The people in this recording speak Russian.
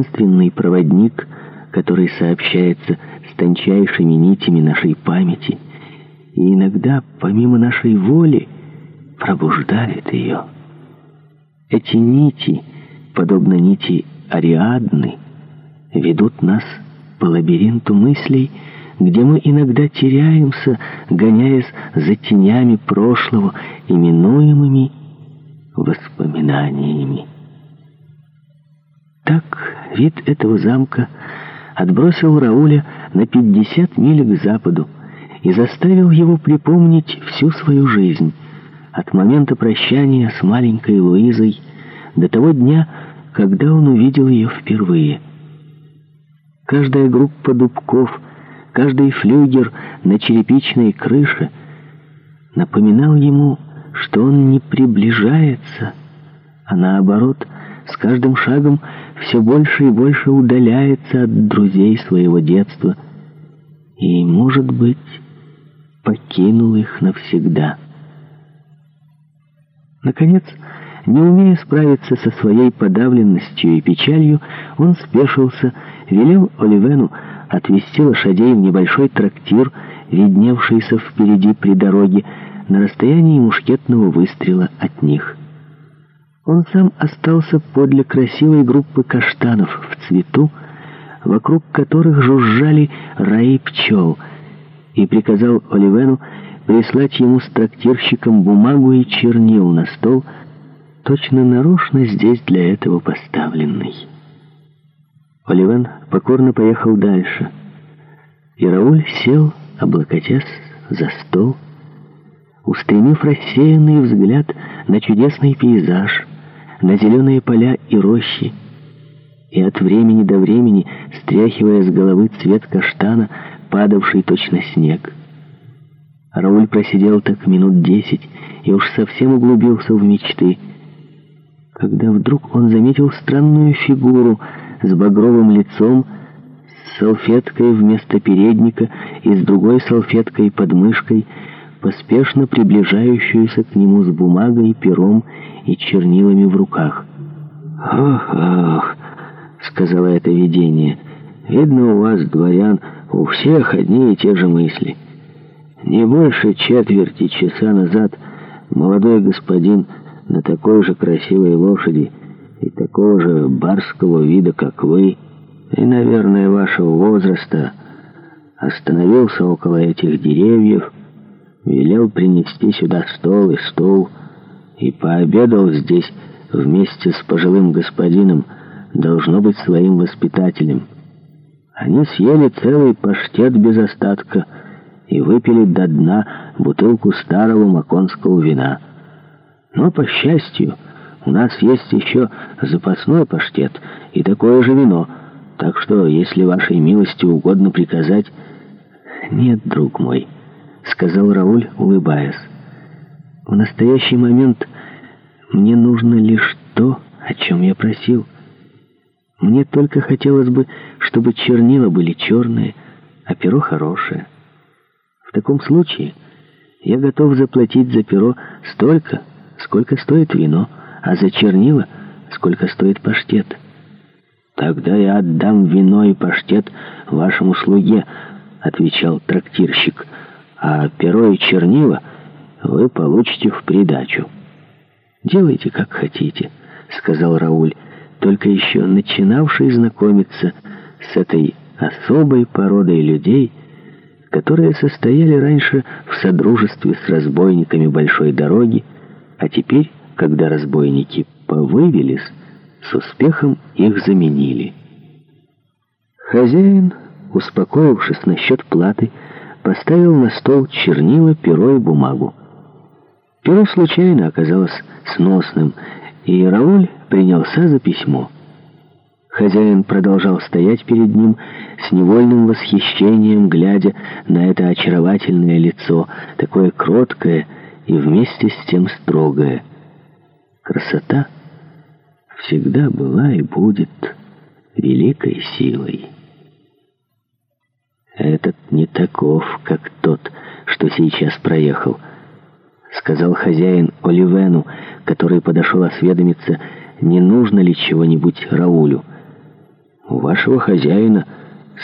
таинственный проводник, который сообщается с тончайшими нитями нашей памяти и иногда, помимо нашей воли, пробуждает ее. Эти нити, подобно нити Ариадны, ведут нас по лабиринту мыслей, где мы иногда теряемся, гоняясь за тенями прошлого, именуемыми воспоминаниями. Вид этого замка отбросил Рауля на 50 миль к западу и заставил его припомнить всю свою жизнь, от момента прощания с маленькой Луизой до того дня, когда он увидел ее впервые. Каждая группа дубков, каждый флюгер на черепичной крыше напоминал ему, что он не приближается, а наоборот – с каждым шагом все больше и больше удаляется от друзей своего детства и, может быть, покинул их навсегда. Наконец, не умея справиться со своей подавленностью и печалью, он спешился, велел Оливену отвезти лошадей в небольшой трактир, видневшийся впереди при дороге, на расстоянии мушкетного выстрела от них. Он сам остался подле красивой группы каштанов в цвету, вокруг которых жужжали раи пчел, и приказал Оливену прислать ему с трактирщиком бумагу и чернил на стол, точно нарочно здесь для этого поставленный. Оливен покорно поехал дальше, и Рауль сел, облокотясь за стол, устремив рассеянный взгляд на чудесный пейзаж — на зеленые поля и рощи, и от времени до времени, стряхивая с головы цвет каштана, падавший точно снег. Рауль просидел так минут десять и уж совсем углубился в мечты, когда вдруг он заметил странную фигуру с багровым лицом, с салфеткой вместо передника и с другой салфеткой под мышкой, поспешно приближающуюся к нему с бумагой, пером и чернилами в руках. «Ох, ох!» — сказала это видение. «Видно, у вас, дворян, у всех одни и те же мысли. Не больше четверти часа назад молодой господин на такой же красивой лошади и такого же барского вида, как вы, и, наверное, вашего возраста, остановился около этих деревьев, велел принести сюда стол и стул, и пообедал здесь вместе с пожилым господином, должно быть своим воспитателем. Они съели целый паштет без остатка и выпили до дна бутылку старого маконского вина. Но, по счастью, у нас есть еще запасной паштет и такое же вино, так что, если вашей милости угодно приказать... Нет, друг мой сказал Рауль, улыбаясь. «В настоящий момент мне нужно лишь то, о чем я просил. Мне только хотелось бы, чтобы чернила были черные, а перо хорошее. В таком случае я готов заплатить за перо столько, сколько стоит вино, а за чернила — сколько стоит паштет. Тогда я отдам вино и паштет вашему слуге», — отвечал трактирщик, — а перо и чернила вы получите в придачу. «Делайте, как хотите», — сказал Рауль, только еще начинавший знакомиться с этой особой породой людей, которые состояли раньше в содружестве с разбойниками большой дороги, а теперь, когда разбойники повывелись, с успехом их заменили. Хозяин, успокоившись насчет платы, поставил на стол чернила, перо и бумагу. Перо случайно оказалось сносным, и Рауль принялся за письмо. Хозяин продолжал стоять перед ним с невольным восхищением, глядя на это очаровательное лицо, такое кроткое и вместе с тем строгое. Красота всегда была и будет великой силой. «Этот не таков, как тот, что сейчас проехал», — сказал хозяин Оливену, который подошел осведомиться, не нужно ли чего-нибудь Раулю. «У вашего хозяина...»